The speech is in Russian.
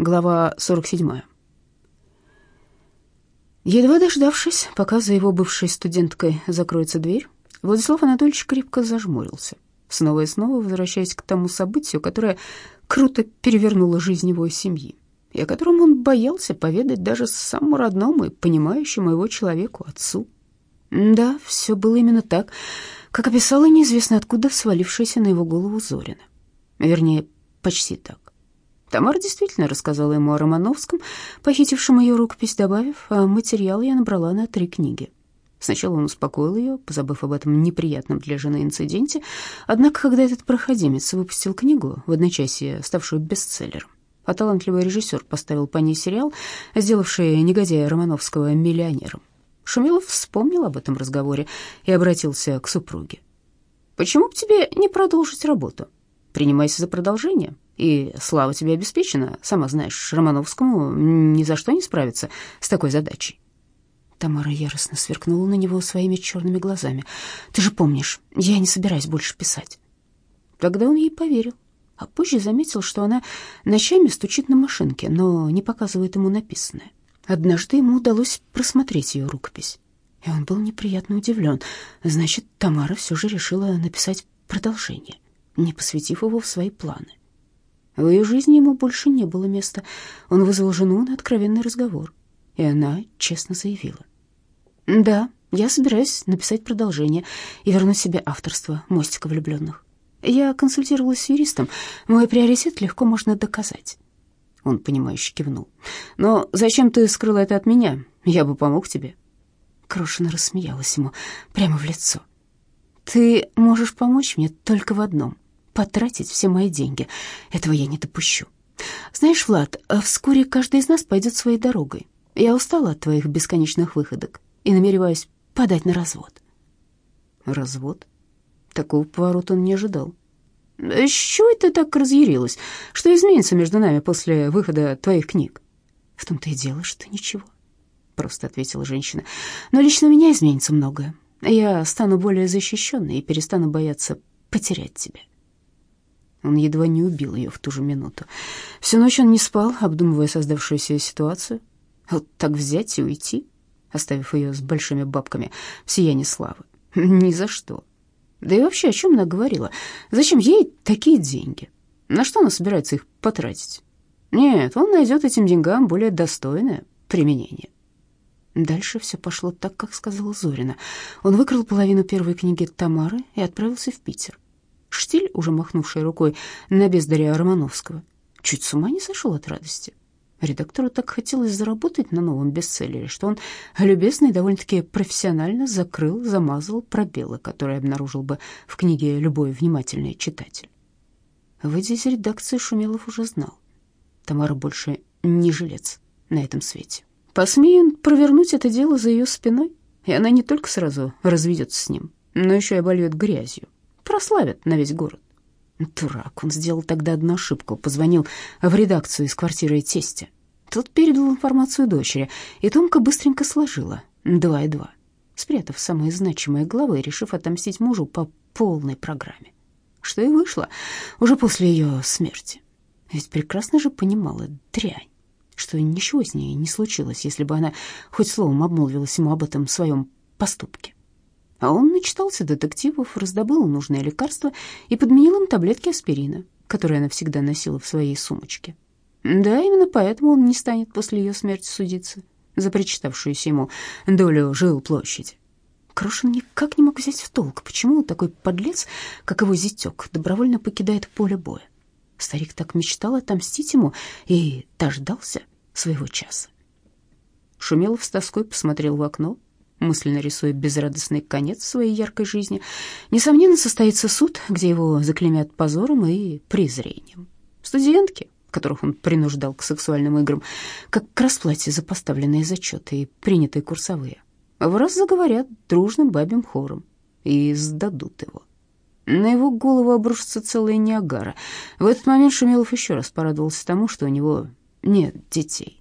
Глава 47. Едва дождавшись, пока за его бывшей студенткой закроется дверь, Владислав Анатольевич крепко зажмурился, снова и снова возвращаясь к тому событию, которое круто перевернуло жизнь его семьи, и о котором он боялся поведать даже самому родному и понимающему его человеку, отцу. Да, все было именно так, как описала неизвестно откуда свалившаяся на его голову Зорина. Вернее, почти так. Тамара действительно рассказала ему о Романовском, похитившем ее рукопись, добавив, а материал я набрала на три книги. Сначала он успокоил ее, позабыв об этом неприятном для жены инциденте, однако, когда этот проходимец выпустил книгу, в одночасье ставшую бестселлером, а талантливый режиссер поставил по ней сериал, сделавший негодяя Романовского миллионером, Шумилов вспомнил об этом разговоре и обратился к супруге. «Почему бы тебе не продолжить работу? Принимайся за продолжение. И слава тебе обеспечена. Сама знаешь, Романовскому ни за что не справиться с такой задачей. Тамара яростно сверкнула на него своими черными глазами. «Ты же помнишь, я не собираюсь больше писать». Тогда он ей поверил, а позже заметил, что она ночами стучит на машинке, но не показывает ему написанное. Однажды ему удалось просмотреть ее рукопись, и он был неприятно удивлен. Значит, Тамара все же решила написать продолжение, не посвятив его в свои планы. В ее жизни ему больше не было места. Он вызвал жену на откровенный разговор, и она честно заявила. «Да, я собираюсь написать продолжение и вернуть себе авторство «Мостика влюбленных». Я консультировалась с юристом. Мой приоритет легко можно доказать». Он, понимающе кивнул. «Но зачем ты скрыла это от меня? Я бы помог тебе». Крошина рассмеялась ему прямо в лицо. «Ты можешь помочь мне только в одном потратить все мои деньги. Этого я не допущу. Знаешь, Влад, вскоре каждый из нас пойдет своей дорогой. Я устала от твоих бесконечных выходок и намереваюсь подать на развод. Развод? Такого поворота он не ожидал. С чего ты так разъярилась? Что изменится между нами после выхода твоих книг? В том-то и дело, что ничего, просто ответила женщина. Но лично у меня изменится многое. Я стану более защищенной и перестану бояться потерять тебя. Он едва не убил ее в ту же минуту. Всю ночь он не спал, обдумывая создавшуюся ситуацию. Вот так взять и уйти, оставив ее с большими бабками в сиянии славы. Ни за что. Да и вообще, о чем она говорила? Зачем ей такие деньги? На что она собирается их потратить? Нет, он найдет этим деньгам более достойное применение. Дальше все пошло так, как сказала Зорина. Он выкрал половину первой книги Тамары и отправился в Питер. Штиль, уже махнувший рукой на бездаря Романовского, чуть с ума не сошел от радости. Редактору так хотелось заработать на новом бестселлере, что он любезно и довольно-таки профессионально закрыл, замазал пробелы, которые обнаружил бы в книге любой внимательный читатель. Выйдя из редакции, Шумелов уже знал. Тамара больше не жилец на этом свете. Посмеет он провернуть это дело за ее спиной, и она не только сразу разведется с ним, но еще и обольет грязью прославят на весь город. Дурак, он сделал тогда одну ошибку, позвонил в редакцию из квартиры тестя. Тот передал информацию дочери, и Томка быстренько сложила два и два, спрятав самые значимые главы и решив отомстить мужу по полной программе. Что и вышло уже после ее смерти. Ведь прекрасно же понимала дрянь, что ничего с ней не случилось, если бы она хоть словом обмолвилась ему об этом своем поступке. А он начитался детективов, раздобыл нужное лекарство и подменил им таблетки аспирина, которые она всегда носила в своей сумочке. Да, именно поэтому он не станет после ее смерти судиться за причитавшуюся ему долю жилплощади. Крошин никак не мог взять в толк, почему такой подлец, как его зятек, добровольно покидает поле боя. Старик так мечтал отомстить ему и дождался своего часа. Шумелов с тоской посмотрел в окно, мысленно рисуя безрадостный конец своей яркой жизни. Несомненно, состоится суд, где его заклеймят позором и презрением. Студентки, которых он принуждал к сексуальным играм, как к расплате за поставленные зачеты и принятые курсовые, в раз заговорят дружным бабьим хором и сдадут его. На его голову обрушится целая Ниагара. В этот момент Шумелов еще раз порадовался тому, что у него нет детей.